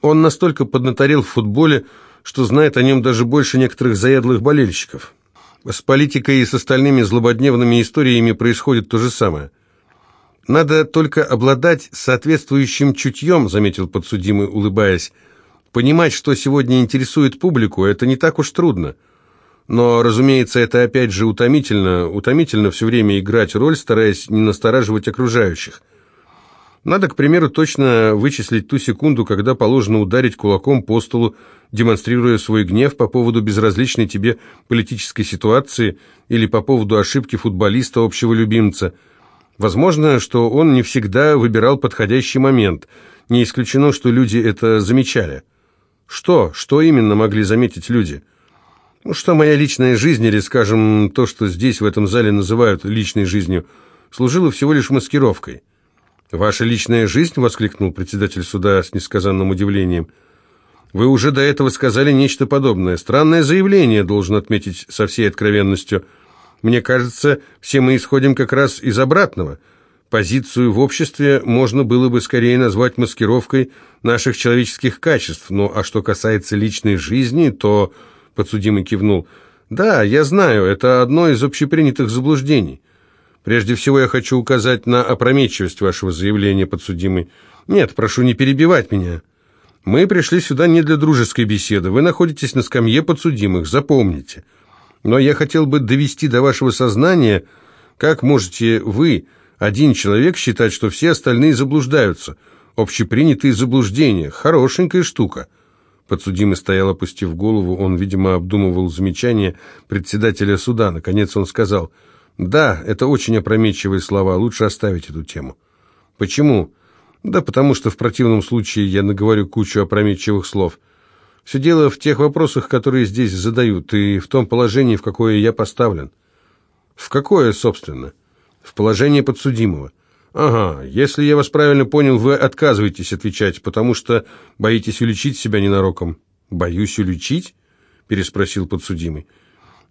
Он настолько поднаторел в футболе, что знает о нем даже больше некоторых заядлых болельщиков. С политикой и с остальными злободневными историями происходит то же самое. «Надо только обладать соответствующим чутьем», — заметил подсудимый, улыбаясь. «Понимать, что сегодня интересует публику, это не так уж трудно. Но, разумеется, это опять же утомительно, утомительно все время играть роль, стараясь не настораживать окружающих. Надо, к примеру, точно вычислить ту секунду, когда положено ударить кулаком по столу, демонстрируя свой гнев по поводу безразличной тебе политической ситуации или по поводу ошибки футболиста, общего любимца. Возможно, что он не всегда выбирал подходящий момент. Не исключено, что люди это замечали. Что? Что именно могли заметить люди? Ну, что моя личная жизнь, или, скажем, то, что здесь, в этом зале, называют личной жизнью, служило всего лишь маскировкой. «Ваша личная жизнь?» — воскликнул председатель суда с несказанным удивлением. «Вы уже до этого сказали нечто подобное. Странное заявление, должен отметить со всей откровенностью. Мне кажется, все мы исходим как раз из обратного. Позицию в обществе можно было бы скорее назвать маскировкой наших человеческих качеств. Ну, а что касается личной жизни, то...» — подсудимый кивнул. «Да, я знаю, это одно из общепринятых заблуждений». Прежде всего я хочу указать на опрометчивость вашего заявления, подсудимый. Нет, прошу не перебивать меня. Мы пришли сюда не для дружеской беседы. Вы находитесь на скамье подсудимых, запомните. Но я хотел бы довести до вашего сознания, как можете вы, один человек, считать, что все остальные заблуждаются. Общепринятые заблуждения. Хорошенькая штука. Подсудимый стоял, опустив голову. Он, видимо, обдумывал замечание председателя суда. Наконец он сказал... Да, это очень опрометчивые слова, лучше оставить эту тему. Почему? Да потому что в противном случае я наговорю кучу опрометчивых слов. Все дело в тех вопросах, которые здесь задают, и в том положении, в какое я поставлен. В какое, собственно? В положение подсудимого. Ага, если я вас правильно понял, вы отказываетесь отвечать, потому что боитесь уличить себя ненароком. Боюсь уличить? Переспросил подсудимый.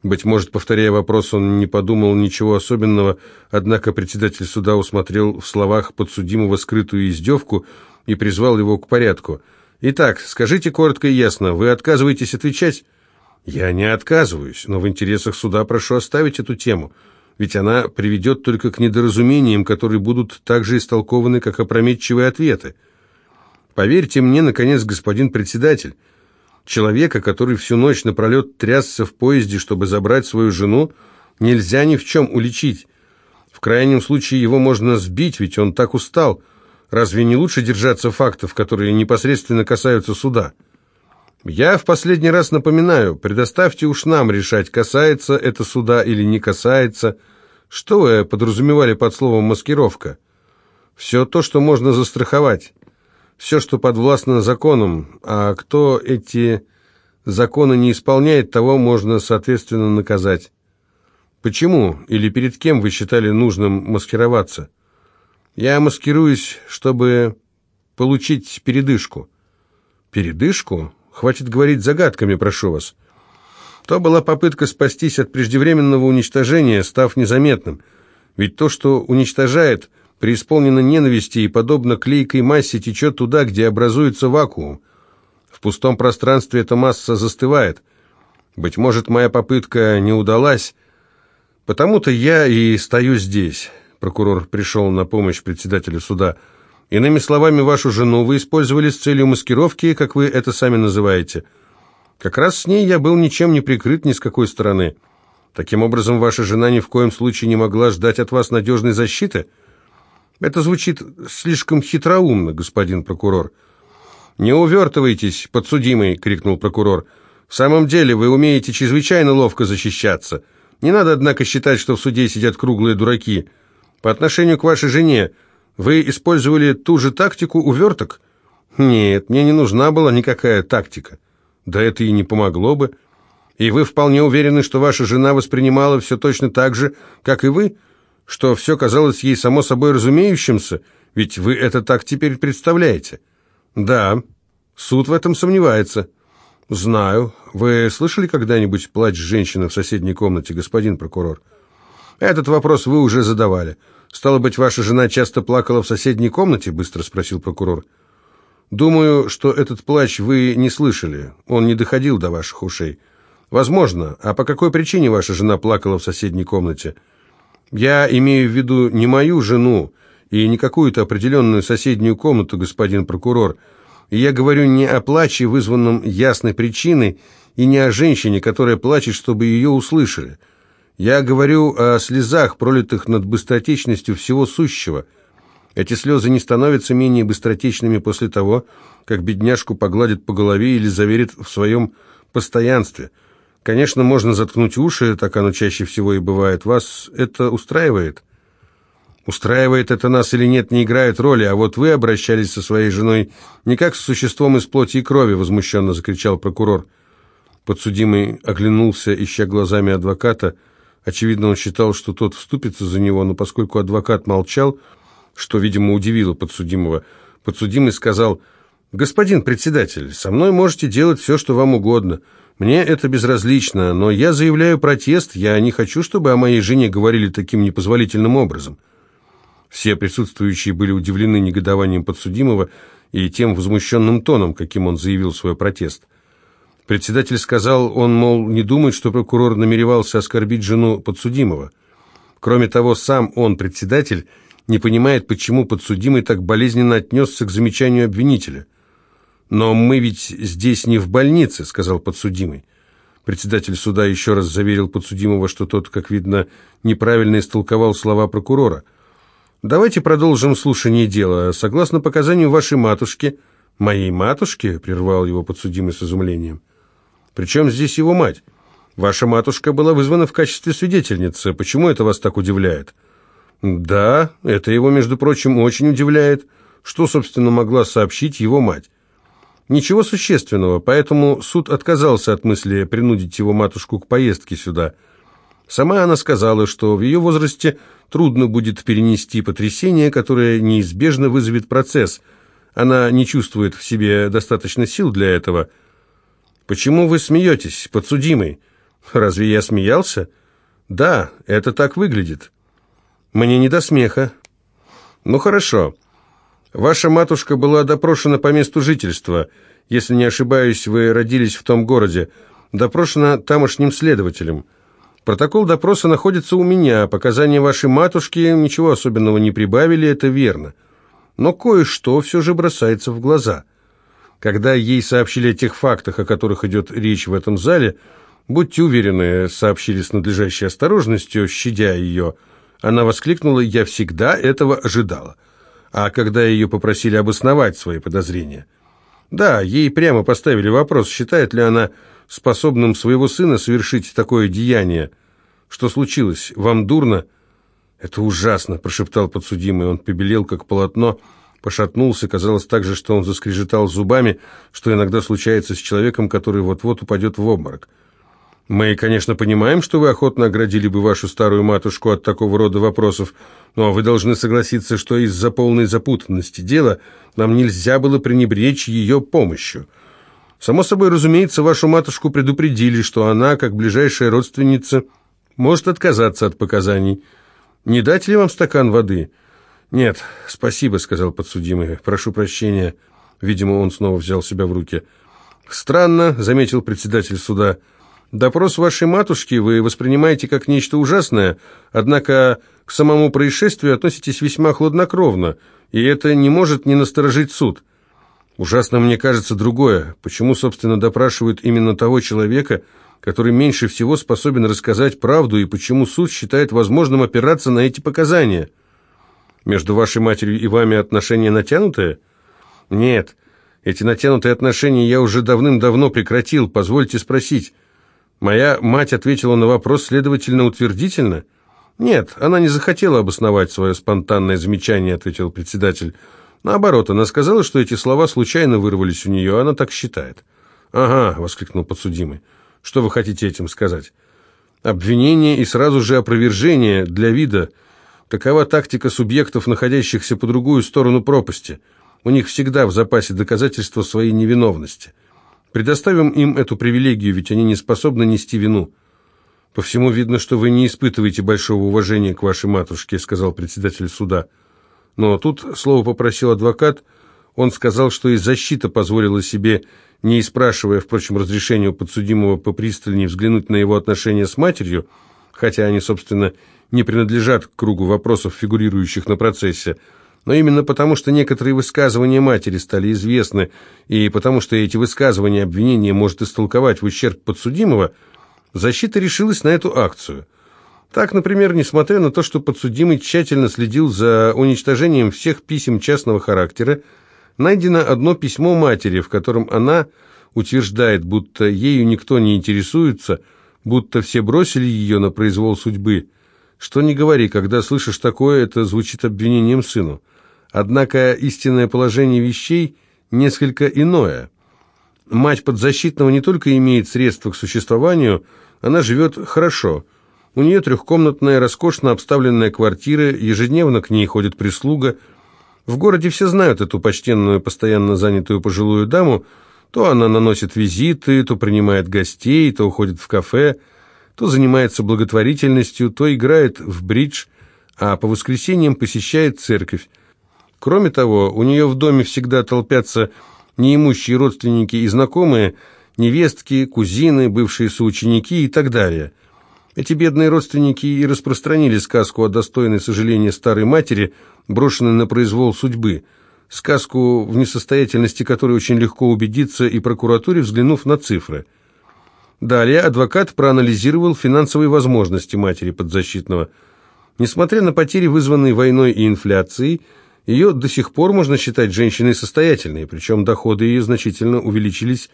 Быть может, повторяя вопрос, он не подумал ничего особенного, однако председатель суда усмотрел в словах подсудимого скрытую издевку и призвал его к порядку. «Итак, скажите коротко и ясно, вы отказываетесь отвечать?» «Я не отказываюсь, но в интересах суда прошу оставить эту тему, ведь она приведет только к недоразумениям, которые будут так же истолкованы, как опрометчивые ответы. Поверьте мне, наконец, господин председатель, Человека, который всю ночь напролет трясся в поезде, чтобы забрать свою жену, нельзя ни в чем уличить. В крайнем случае его можно сбить, ведь он так устал. Разве не лучше держаться фактов, которые непосредственно касаются суда? Я в последний раз напоминаю, предоставьте уж нам решать, касается это суда или не касается. Что вы подразумевали под словом «маскировка»? Все то, что можно застраховать все, что подвластно законам, а кто эти законы не исполняет, того можно, соответственно, наказать. Почему или перед кем вы считали нужным маскироваться? Я маскируюсь, чтобы получить передышку. Передышку? Хватит говорить загадками, прошу вас. То была попытка спастись от преждевременного уничтожения, став незаметным. Ведь то, что уничтожает – преисполнена ненависти и, подобно клейкой массе, течет туда, где образуется вакуум. В пустом пространстве эта масса застывает. Быть может, моя попытка не удалась, потому-то я и стою здесь. Прокурор пришел на помощь председателю суда. Иными словами, вашу жену вы использовали с целью маскировки, как вы это сами называете. Как раз с ней я был ничем не прикрыт ни с какой стороны. Таким образом, ваша жена ни в коем случае не могла ждать от вас надежной защиты – это звучит слишком хитроумно, господин прокурор. Не увертывайтесь, подсудимый, крикнул прокурор. В самом деле вы умеете чрезвычайно ловко защищаться. Не надо, однако, считать, что в суде сидят круглые дураки. По отношению к вашей жене вы использовали ту же тактику уверток? Нет, мне не нужна была никакая тактика. Да это и не помогло бы. И вы вполне уверены, что ваша жена воспринимала все точно так же, как и вы? Что все казалось ей само собой разумеющимся, ведь вы это так теперь представляете. Да, суд в этом сомневается. Знаю. Вы слышали когда-нибудь плач женщины в соседней комнате, господин прокурор? Этот вопрос вы уже задавали. Стало быть, ваша жена часто плакала в соседней комнате? Быстро спросил прокурор. Думаю, что этот плач вы не слышали. Он не доходил до ваших ушей. Возможно. А по какой причине ваша жена плакала в соседней комнате? Я имею в виду не мою жену и не какую-то определенную соседнюю комнату, господин прокурор. И я говорю не о плаче, вызванном ясной причиной, и не о женщине, которая плачет, чтобы ее услышали. Я говорю о слезах, пролитых над быстротечностью всего сущего. Эти слезы не становятся менее быстротечными после того, как бедняжку погладят по голове или заверят в своем постоянстве. Конечно, можно заткнуть уши, так оно чаще всего и бывает. Вас это устраивает? Устраивает это нас или нет, не играет роли, а вот вы обращались со своей женой не как с существом из плоти и крови, возмущенно закричал прокурор. Подсудимый оглянулся, ища глазами адвоката, Очевидно, он считал, что тот вступится за него, но поскольку адвокат молчал, что, видимо, удивило подсудимого, подсудимый сказал, «Господин председатель, со мной можете делать все, что вам угодно. Мне это безразлично, но я заявляю протест, я не хочу, чтобы о моей жене говорили таким непозволительным образом». Все присутствующие были удивлены негодованием подсудимого и тем возмущенным тоном, каким он заявил свой протест. Председатель сказал, он, мол, не думает, что прокурор намеревался оскорбить жену подсудимого. Кроме того, сам он, председатель, не понимает, почему подсудимый так болезненно отнесся к замечанию обвинителя. «Но мы ведь здесь не в больнице», — сказал подсудимый. Председатель суда еще раз заверил подсудимого, что тот, как видно, неправильно истолковал слова прокурора. «Давайте продолжим слушание дела. Согласно показанию вашей матушки...» «Моей матушки?» — прервал его подсудимый с изумлением. Причем здесь его мать? Ваша матушка была вызвана в качестве свидетельницы. Почему это вас так удивляет? Да, это его, между прочим, очень удивляет. Что, собственно, могла сообщить его мать? Ничего существенного, поэтому суд отказался от мысли принудить его матушку к поездке сюда. Сама она сказала, что в ее возрасте трудно будет перенести потрясение, которое неизбежно вызовет процесс. Она не чувствует в себе достаточно сил для этого – «Почему вы смеетесь, подсудимый?» «Разве я смеялся?» «Да, это так выглядит». «Мне не до смеха». «Ну хорошо. Ваша матушка была допрошена по месту жительства. Если не ошибаюсь, вы родились в том городе. Допрошена тамошним следователем. Протокол допроса находится у меня. Показания вашей матушки ничего особенного не прибавили, это верно. Но кое-что все же бросается в глаза». Когда ей сообщили о тех фактах, о которых идет речь в этом зале, будьте уверены, сообщили с надлежащей осторожностью, щадя ее, она воскликнула «Я всегда этого ожидала». А когда ее попросили обосновать свои подозрения, да, ей прямо поставили вопрос, считает ли она способным своего сына совершить такое деяние. Что случилось? Вам дурно? Это ужасно, прошептал подсудимый. Он побелел, как полотно, пошатнулся, казалось также, что он заскрежетал зубами, что иногда случается с человеком, который вот-вот упадет в обморок. «Мы, конечно, понимаем, что вы охотно оградили бы вашу старую матушку от такого рода вопросов, но вы должны согласиться, что из-за полной запутанности дела нам нельзя было пренебречь ее помощью. Само собой, разумеется, вашу матушку предупредили, что она, как ближайшая родственница, может отказаться от показаний. Не дать ли вам стакан воды?» «Нет, спасибо», — сказал подсудимый. «Прошу прощения». Видимо, он снова взял себя в руки. «Странно», — заметил председатель суда. «Допрос вашей матушки вы воспринимаете как нечто ужасное, однако к самому происшествию относитесь весьма хладнокровно, и это не может не насторожить суд». «Ужасно мне кажется другое. Почему, собственно, допрашивают именно того человека, который меньше всего способен рассказать правду, и почему суд считает возможным опираться на эти показания?» Между вашей матерью и вами отношения натянутые? Нет, эти натянутые отношения я уже давным-давно прекратил, позвольте спросить. Моя мать ответила на вопрос следовательно утвердительно? Нет, она не захотела обосновать свое спонтанное замечание, ответил председатель. Наоборот, она сказала, что эти слова случайно вырвались у нее, она так считает. «Ага», — воскликнул подсудимый, — «что вы хотите этим сказать?» «Обвинение и сразу же опровержение для вида — Такова тактика субъектов, находящихся по другую сторону пропасти. У них всегда в запасе доказательства своей невиновности. Предоставим им эту привилегию, ведь они не способны нести вину. По всему видно, что вы не испытываете большого уважения к вашей матушке, сказал председатель суда. Но тут слово попросил адвокат. Он сказал, что и защита позволила себе, не спрашивая, впрочем, разрешения у подсудимого попристальнее взглянуть на его отношения с матерью, хотя они, собственно, не принадлежат к кругу вопросов, фигурирующих на процессе, но именно потому, что некоторые высказывания матери стали известны, и потому что эти высказывания обвинения может истолковать в ущерб подсудимого, защита решилась на эту акцию. Так, например, несмотря на то, что подсудимый тщательно следил за уничтожением всех писем частного характера, найдено одно письмо матери, в котором она утверждает, будто ею никто не интересуется, будто все бросили ее на произвол судьбы. Что не говори, когда слышишь такое, это звучит обвинением сыну. Однако истинное положение вещей несколько иное. Мать подзащитного не только имеет средства к существованию, она живет хорошо. У нее трехкомнатная, роскошно обставленная квартира, ежедневно к ней ходит прислуга. В городе все знают эту почтенную, постоянно занятую пожилую даму, то она наносит визиты, то принимает гостей, то уходит в кафе, то занимается благотворительностью, то играет в бридж, а по воскресеньям посещает церковь. Кроме того, у нее в доме всегда толпятся неимущие родственники и знакомые, невестки, кузины, бывшие соученики и так далее. Эти бедные родственники и распространили сказку о достойной сожаления старой матери, брошенной на произвол судьбы, сказку, в несостоятельности которой очень легко убедиться и прокуратуре, взглянув на цифры. Далее адвокат проанализировал финансовые возможности матери подзащитного. Несмотря на потери, вызванные войной и инфляцией, ее до сих пор можно считать женщиной состоятельной, причем доходы ее значительно увеличились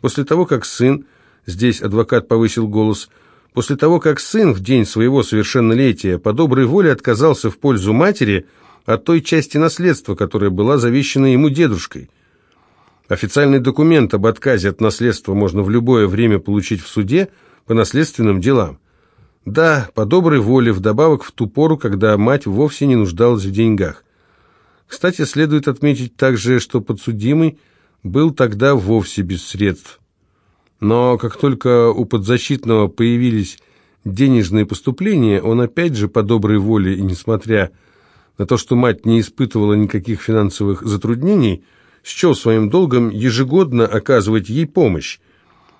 после того, как сын, здесь адвокат повысил голос, после того, как сын в день своего совершеннолетия по доброй воле отказался в пользу матери от той части наследства, которая была завещана ему дедушкой. Официальный документ об отказе от наследства можно в любое время получить в суде по наследственным делам. Да, по доброй воле, вдобавок в ту пору, когда мать вовсе не нуждалась в деньгах. Кстати, следует отметить также, что подсудимый был тогда вовсе без средств. Но как только у подзащитного появились денежные поступления, он опять же по доброй воле и несмотря на то, что мать не испытывала никаких финансовых затруднений, счел своим долгом ежегодно оказывать ей помощь.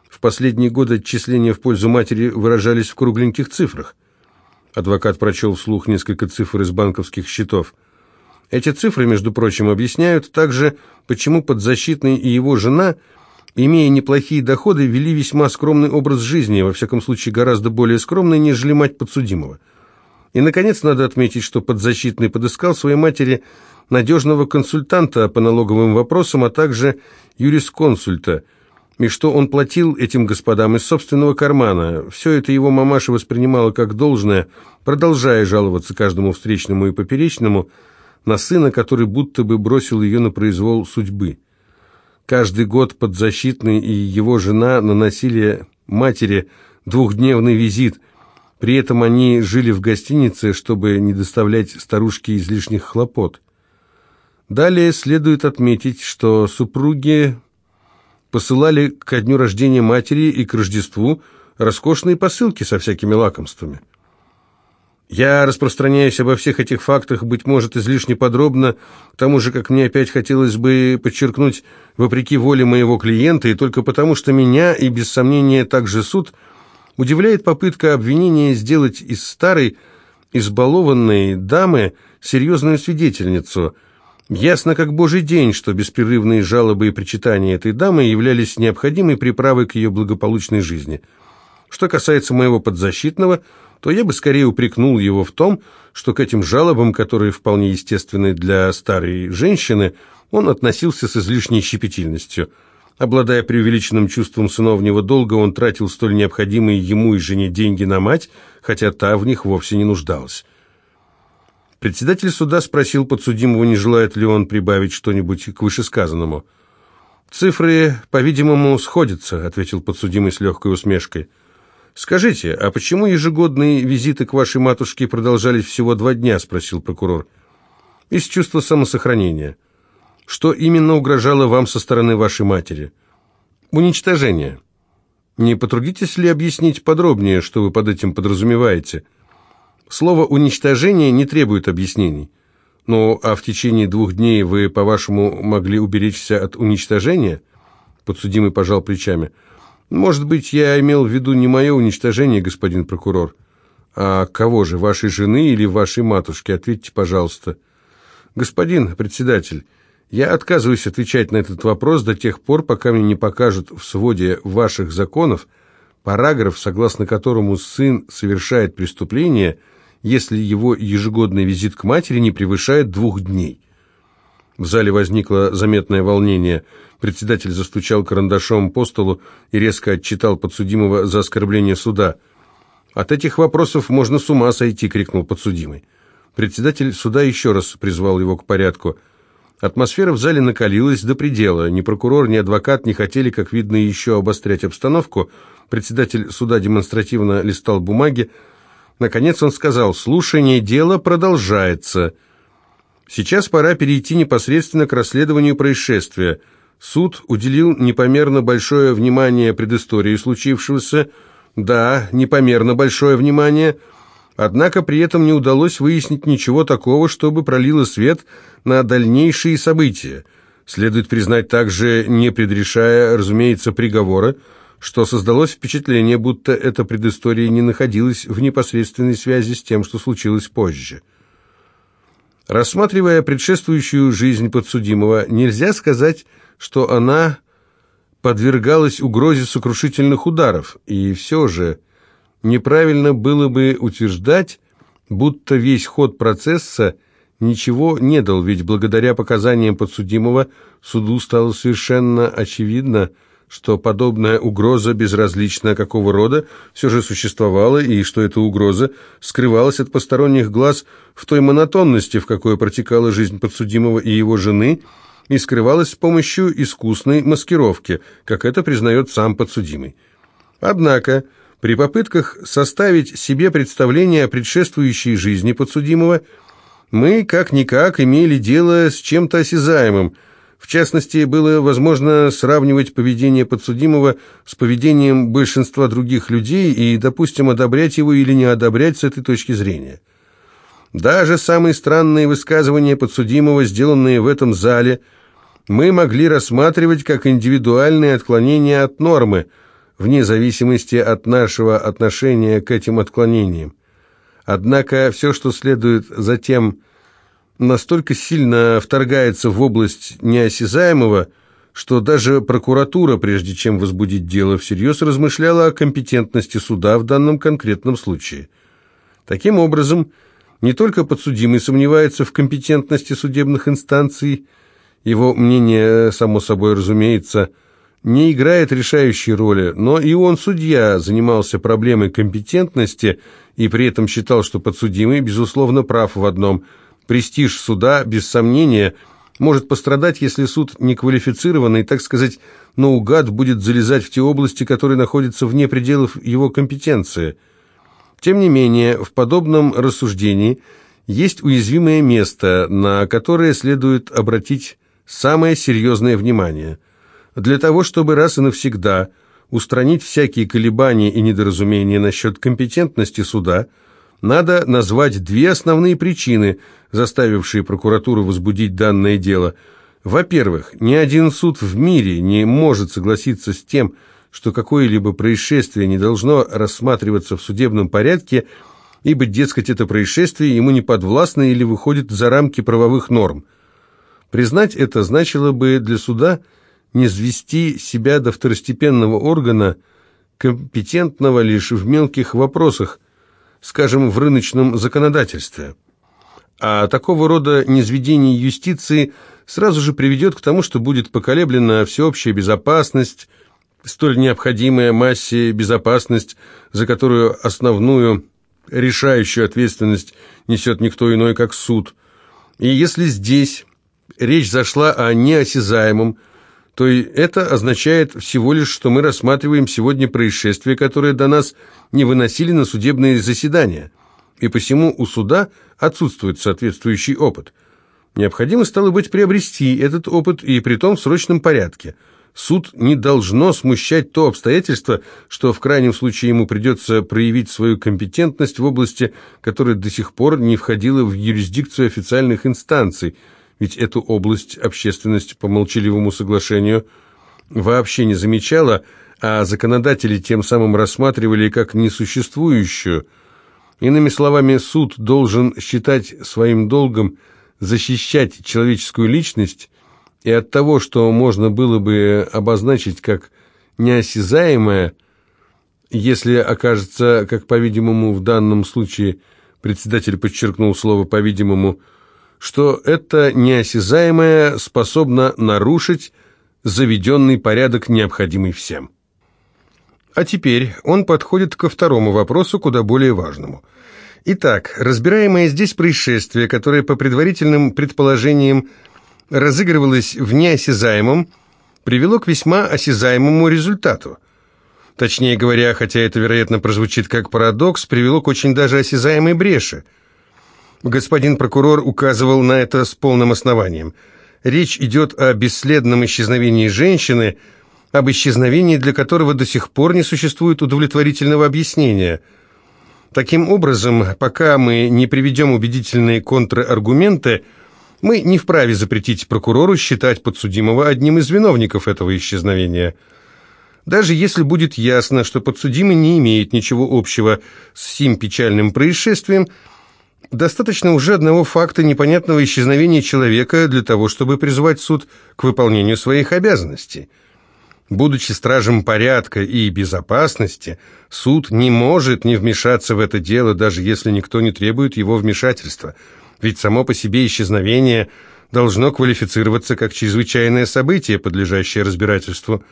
В последние годы отчисления в пользу матери выражались в кругленьких цифрах. Адвокат прочел вслух несколько цифр из банковских счетов – эти цифры, между прочим, объясняют также, почему подзащитный и его жена, имея неплохие доходы, вели весьма скромный образ жизни, во всяком случае гораздо более скромный, нежели мать подсудимого. И, наконец, надо отметить, что подзащитный подыскал своей матери надежного консультанта по налоговым вопросам, а также юрисконсульта, и что он платил этим господам из собственного кармана. Все это его мамаша воспринимала как должное, продолжая жаловаться каждому встречному и поперечному – на сына, который будто бы бросил ее на произвол судьбы. Каждый год подзащитный и его жена наносили матери двухдневный визит. При этом они жили в гостинице, чтобы не доставлять старушке излишних хлопот. Далее следует отметить, что супруги посылали ко дню рождения матери и к Рождеству роскошные посылки со всякими лакомствами. Я распространяюсь обо всех этих фактах, быть может, излишне подробно, к тому же, как мне опять хотелось бы подчеркнуть, вопреки воле моего клиента, и только потому, что меня, и без сомнения также суд, удивляет попытка обвинения сделать из старой, избалованной дамы серьезную свидетельницу. Ясно как божий день, что беспрерывные жалобы и причитания этой дамы являлись необходимой приправой к ее благополучной жизни. Что касается моего подзащитного – то я бы скорее упрекнул его в том, что к этим жалобам, которые вполне естественны для старой женщины, он относился с излишней щепетильностью. Обладая преувеличенным чувством сыновнего долга, он тратил столь необходимые ему и жене деньги на мать, хотя та в них вовсе не нуждалась. Председатель суда спросил подсудимого, не желает ли он прибавить что-нибудь к вышесказанному. «Цифры, по-видимому, сходятся», — ответил подсудимый с легкой усмешкой. «Скажите, а почему ежегодные визиты к вашей матушке продолжались всего два дня?» – спросил прокурор. «Из чувства самосохранения. Что именно угрожало вам со стороны вашей матери?» «Уничтожение. Не потрудитесь ли объяснить подробнее, что вы под этим подразумеваете?» Слово «уничтожение» не требует объяснений. Ну, а в течение двух дней вы, по-вашему, могли уберечься от уничтожения? Подсудимый пожал плечами. Может быть, я имел в виду не мое уничтожение, господин прокурор. А кого же, вашей жены или вашей матушки? Ответьте, пожалуйста. Господин председатель, я отказываюсь отвечать на этот вопрос до тех пор, пока мне не покажут в своде ваших законов параграф, согласно которому сын совершает преступление – если его ежегодный визит к матери не превышает двух дней. В зале возникло заметное волнение. Председатель застучал карандашом по столу и резко отчитал подсудимого за оскорбление суда. «От этих вопросов можно с ума сойти!» — крикнул подсудимый. Председатель суда еще раз призвал его к порядку. Атмосфера в зале накалилась до предела. Ни прокурор, ни адвокат не хотели, как видно, еще обострять обстановку. Председатель суда демонстративно листал бумаги, Наконец он сказал, слушание дела продолжается. Сейчас пора перейти непосредственно к расследованию происшествия. Суд уделил непомерно большое внимание предыстории случившегося. Да, непомерно большое внимание. Однако при этом не удалось выяснить ничего такого, чтобы пролило свет на дальнейшие события. Следует признать также, не предрешая, разумеется, приговора, что создалось впечатление, будто эта предыстория не находилась в непосредственной связи с тем, что случилось позже. Рассматривая предшествующую жизнь подсудимого, нельзя сказать, что она подвергалась угрозе сокрушительных ударов, и все же неправильно было бы утверждать, будто весь ход процесса ничего не дал, ведь благодаря показаниям подсудимого суду стало совершенно очевидно, что подобная угроза, безразлично какого рода, все же существовала, и что эта угроза скрывалась от посторонних глаз в той монотонности, в какой протекала жизнь подсудимого и его жены, и скрывалась с помощью искусной маскировки, как это признает сам подсудимый. Однако, при попытках составить себе представление о предшествующей жизни подсудимого, мы, как-никак, имели дело с чем-то осязаемым – в частности, было возможно сравнивать поведение подсудимого с поведением большинства других людей и, допустим, одобрять его или не одобрять с этой точки зрения. Даже самые странные высказывания подсудимого, сделанные в этом зале, мы могли рассматривать как индивидуальные отклонения от нормы, вне зависимости от нашего отношения к этим отклонениям. Однако все, что следует затем настолько сильно вторгается в область неосязаемого, что даже прокуратура, прежде чем возбудить дело, всерьез размышляла о компетентности суда в данном конкретном случае. Таким образом, не только подсудимый сомневается в компетентности судебных инстанций, его мнение, само собой разумеется, не играет решающей роли, но и он, судья, занимался проблемой компетентности и при этом считал, что подсудимый, безусловно, прав в одном – Престиж суда, без сомнения, может пострадать, если суд неквалифицированный, так сказать, наугад будет залезать в те области, которые находятся вне пределов его компетенции. Тем не менее, в подобном рассуждении есть уязвимое место, на которое следует обратить самое серьезное внимание. Для того, чтобы раз и навсегда устранить всякие колебания и недоразумения насчет компетентности суда – надо назвать две основные причины, заставившие прокуратуру возбудить данное дело. Во-первых, ни один суд в мире не может согласиться с тем, что какое-либо происшествие не должно рассматриваться в судебном порядке, ибо, дескать, это происшествие ему не подвластно или выходит за рамки правовых норм. Признать это значило бы для суда не свести себя до второстепенного органа, компетентного лишь в мелких вопросах, скажем, в рыночном законодательстве. А такого рода низведение юстиции сразу же приведет к тому, что будет поколеблена всеобщая безопасность, столь необходимая массе безопасность, за которую основную решающую ответственность несет никто иной, как суд. И если здесь речь зашла о неосязаемом, то и это означает всего лишь, что мы рассматриваем сегодня происшествие, которое до нас не выносили на судебные заседания, и посему у суда отсутствует соответствующий опыт. Необходимо, стало быть, приобрести этот опыт, и при том в срочном порядке. Суд не должно смущать то обстоятельство, что в крайнем случае ему придется проявить свою компетентность в области, которая до сих пор не входила в юрисдикцию официальных инстанций, ведь эту область общественность по молчаливому соглашению вообще не замечала, а законодатели тем самым рассматривали как несуществующую. Иными словами, суд должен считать своим долгом защищать человеческую личность, и от того, что можно было бы обозначить как неосязаемое, если окажется, как, по-видимому, в данном случае председатель подчеркнул слово «по-видимому», что это неосязаемое способно нарушить заведенный порядок, необходимый всем. А теперь он подходит ко второму вопросу, куда более важному. Итак, разбираемое здесь происшествие, которое по предварительным предположениям разыгрывалось в неосязаемом, привело к весьма осязаемому результату. Точнее говоря, хотя это, вероятно, прозвучит как парадокс, привело к очень даже осязаемой бреши. Господин прокурор указывал на это с полным основанием. Речь идет о бесследном исчезновении женщины, об исчезновении, для которого до сих пор не существует удовлетворительного объяснения. Таким образом, пока мы не приведем убедительные контраргументы – мы не вправе запретить прокурору считать подсудимого одним из виновников этого исчезновения. Даже если будет ясно, что подсудимый не имеет ничего общего с сим печальным происшествием, достаточно уже одного факта непонятного исчезновения человека для того, чтобы призвать суд к выполнению своих обязанностей. Будучи стражем порядка и безопасности, суд не может не вмешаться в это дело, даже если никто не требует его вмешательства – ведь само по себе исчезновение должно квалифицироваться как чрезвычайное событие, подлежащее разбирательству.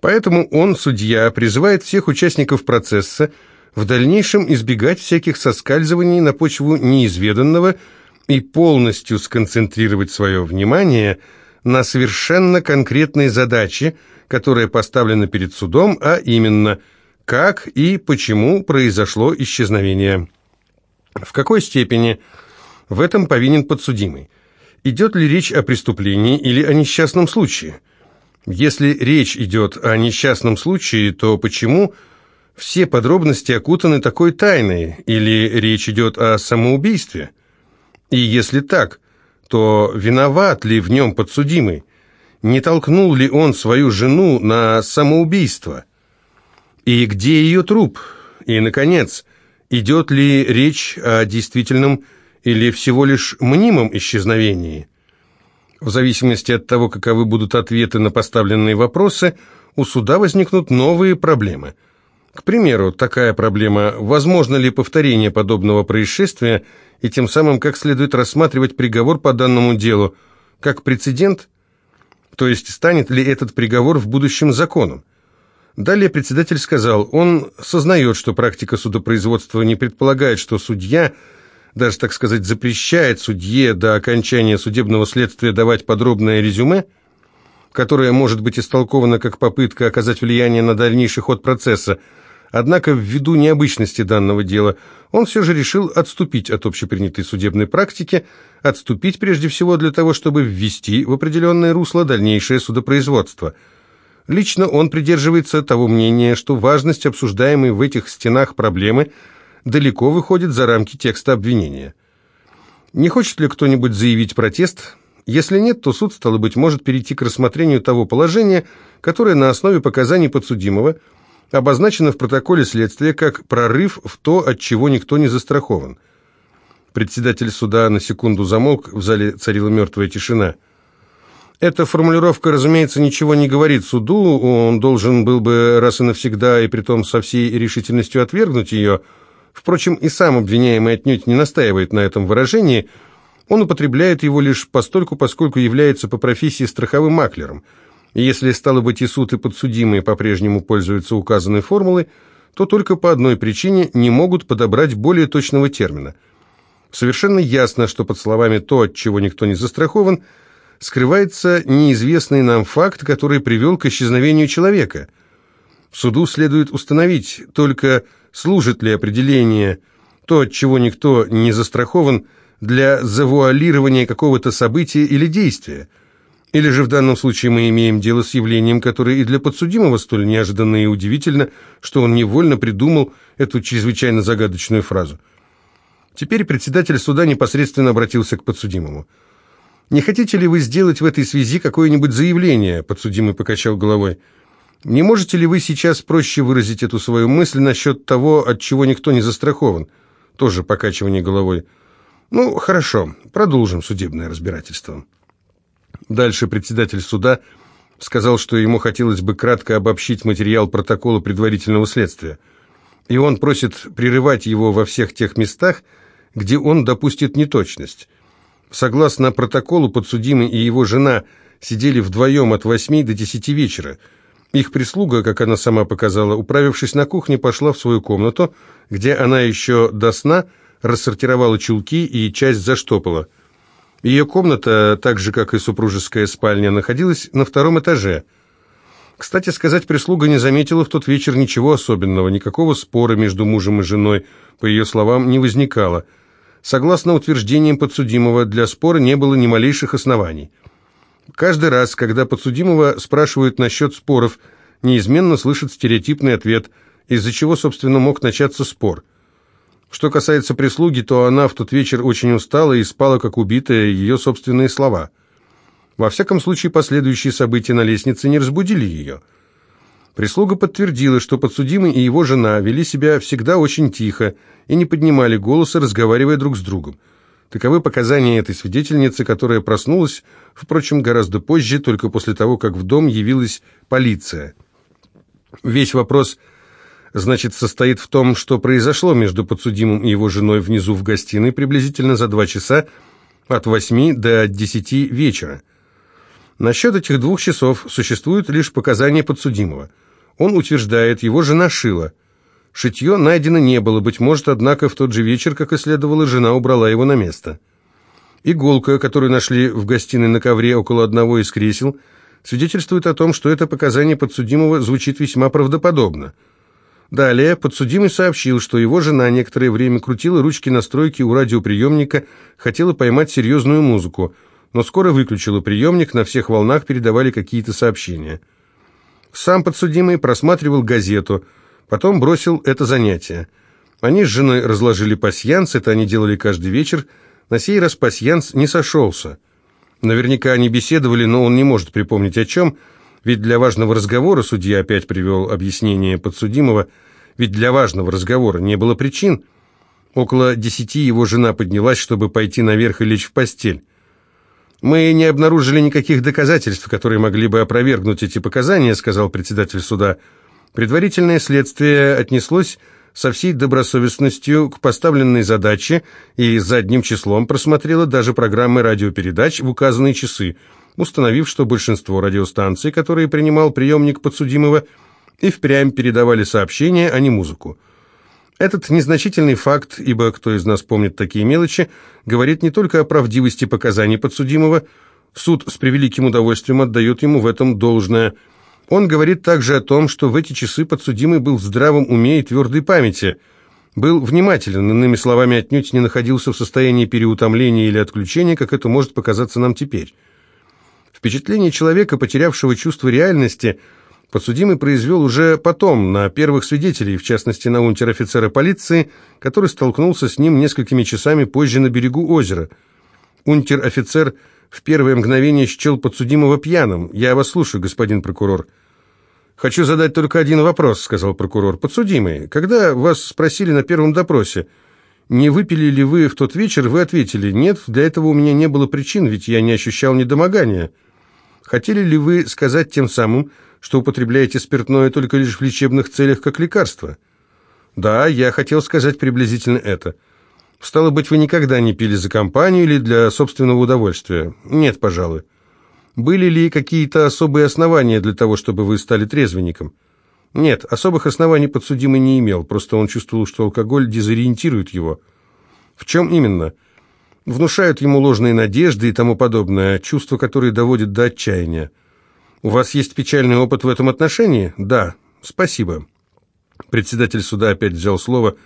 Поэтому он, судья, призывает всех участников процесса в дальнейшем избегать всяких соскальзываний на почву неизведанного и полностью сконцентрировать свое внимание на совершенно конкретной задаче, которая поставлена перед судом, а именно как и почему произошло исчезновение. В какой степени – в этом повинен подсудимый. Идет ли речь о преступлении или о несчастном случае? Если речь идет о несчастном случае, то почему все подробности окутаны такой тайной? Или речь идет о самоубийстве? И если так, то виноват ли в нем подсудимый? Не толкнул ли он свою жену на самоубийство? И где ее труп? И, наконец, идет ли речь о действительном или всего лишь мнимом исчезновении? В зависимости от того, каковы будут ответы на поставленные вопросы, у суда возникнут новые проблемы. К примеру, такая проблема, возможно ли повторение подобного происшествия и тем самым как следует рассматривать приговор по данному делу, как прецедент, то есть станет ли этот приговор в будущем законом. Далее председатель сказал, он сознает, что практика судопроизводства не предполагает, что судья – даже, так сказать, запрещает судье до окончания судебного следствия давать подробное резюме, которое может быть истолковано как попытка оказать влияние на дальнейший ход процесса, Однако, ввиду необычности данного дела, он все же решил отступить от общепринятой судебной практики, отступить прежде всего для того, чтобы ввести в определенное русло дальнейшее судопроизводство. Лично он придерживается того мнения, что важность обсуждаемой в этих стенах проблемы – далеко выходит за рамки текста обвинения. Не хочет ли кто-нибудь заявить протест? Если нет, то суд, стало быть, может перейти к рассмотрению того положения, которое на основе показаний подсудимого обозначено в протоколе следствия как прорыв в то, от чего никто не застрахован. Председатель суда на секунду замолк, в зале царила мертвая тишина. Эта формулировка, разумеется, ничего не говорит суду, он должен был бы раз и навсегда, и притом со всей решительностью отвергнуть ее – Впрочем, и сам обвиняемый отнюдь не настаивает на этом выражении, он употребляет его лишь постольку, поскольку является по профессии страховым маклером. Если, стало быть, и суд, и подсудимые по-прежнему пользуются указанной формулой, то только по одной причине не могут подобрать более точного термина. Совершенно ясно, что под словами «то, от чего никто не застрахован», скрывается неизвестный нам факт, который привел к исчезновению человека. Суду следует установить только служит ли определение то, от чего никто не застрахован, для завуалирования какого-то события или действия. Или же в данном случае мы имеем дело с явлением, которое и для подсудимого столь неожиданно и удивительно, что он невольно придумал эту чрезвычайно загадочную фразу. Теперь председатель суда непосредственно обратился к подсудимому. «Не хотите ли вы сделать в этой связи какое-нибудь заявление?» Подсудимый покачал головой. «Не можете ли вы сейчас проще выразить эту свою мысль насчет того, от чего никто не застрахован?» Тоже покачивание головой. «Ну, хорошо, продолжим судебное разбирательство». Дальше председатель суда сказал, что ему хотелось бы кратко обобщить материал протокола предварительного следствия. И он просит прерывать его во всех тех местах, где он допустит неточность. Согласно протоколу, подсудимый и его жена сидели вдвоем от восьми до десяти вечера. Их прислуга, как она сама показала, управившись на кухне, пошла в свою комнату, где она еще до сна рассортировала чулки и часть заштопала. Ее комната, так же, как и супружеская спальня, находилась на втором этаже. Кстати сказать, прислуга не заметила в тот вечер ничего особенного, никакого спора между мужем и женой, по ее словам, не возникало – Согласно утверждениям подсудимого, для спора не было ни малейших оснований. Каждый раз, когда подсудимого спрашивают насчет споров, неизменно слышит стереотипный ответ, из-за чего, собственно, мог начаться спор. Что касается прислуги, то она в тот вечер очень устала и спала, как убитая, ее собственные слова. Во всяком случае, последующие события на лестнице не разбудили ее – Прислуга подтвердила, что подсудимый и его жена вели себя всегда очень тихо и не поднимали голоса, разговаривая друг с другом. Таковы показания этой свидетельницы, которая проснулась, впрочем, гораздо позже, только после того, как в дом явилась полиция. Весь вопрос, значит, состоит в том, что произошло между подсудимым и его женой внизу в гостиной приблизительно за два часа от восьми до десяти вечера. Насчет этих двух часов существуют лишь показания подсудимого – он утверждает, его жена шила. Шитье найдено не было, быть может, однако в тот же вечер, как и следовало, жена убрала его на место. Иголка, которую нашли в гостиной на ковре около одного из кресел, свидетельствует о том, что это показание подсудимого звучит весьма правдоподобно. Далее подсудимый сообщил, что его жена некоторое время крутила ручки настройки у радиоприемника, хотела поймать серьезную музыку, но скоро выключила приемник, на всех волнах передавали какие-то сообщения. Сам подсудимый просматривал газету, потом бросил это занятие. Они с женой разложили пасьянс, это они делали каждый вечер. На сей раз пасьянс не сошелся. Наверняка они беседовали, но он не может припомнить о чем, ведь для важного разговора судья опять привел объяснение подсудимого, ведь для важного разговора не было причин. Около десяти его жена поднялась, чтобы пойти наверх и лечь в постель. «Мы не обнаружили никаких доказательств, которые могли бы опровергнуть эти показания», сказал председатель суда. «Предварительное следствие отнеслось со всей добросовестностью к поставленной задаче и задним числом просмотрело даже программы радиопередач в указанные часы, установив, что большинство радиостанций, которые принимал приемник подсудимого, и впрямь передавали сообщения, а не музыку. Этот незначительный факт, ибо кто из нас помнит такие мелочи, говорит не только о правдивости показаний подсудимого, суд с превеликим удовольствием отдает ему в этом должное. Он говорит также о том, что в эти часы подсудимый был в здравом уме и твердой памяти, был внимателен, иными словами, отнюдь не находился в состоянии переутомления или отключения, как это может показаться нам теперь. Впечатление человека, потерявшего чувство реальности – Подсудимый произвел уже потом на первых свидетелей, в частности на унтер-офицера полиции, который столкнулся с ним несколькими часами позже на берегу озера. Унтер-офицер в первое мгновение счел подсудимого пьяным. «Я вас слушаю, господин прокурор». «Хочу задать только один вопрос», — сказал прокурор. «Подсудимый, когда вас спросили на первом допросе, не выпили ли вы в тот вечер, вы ответили, нет, для этого у меня не было причин, ведь я не ощущал недомогания. Хотели ли вы сказать тем самым, что употребляете спиртное только лишь в лечебных целях как лекарство. Да, я хотел сказать приблизительно это. Стало быть, вы никогда не пили за компанию или для собственного удовольствия? Нет, пожалуй. Были ли какие-то особые основания для того, чтобы вы стали трезвенником? Нет, особых оснований подсудимый не имел, просто он чувствовал, что алкоголь дезориентирует его. В чем именно? Внушают ему ложные надежды и тому подобное, чувства, которые доводят до отчаяния. «У вас есть печальный опыт в этом отношении?» «Да, спасибо». Председатель суда опять взял слово.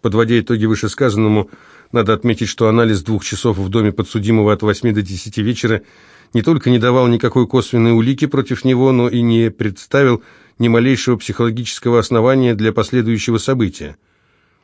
Подводя итоги вышесказанному, надо отметить, что анализ двух часов в доме подсудимого от 8 до 10 вечера не только не давал никакой косвенной улики против него, но и не представил ни малейшего психологического основания для последующего события.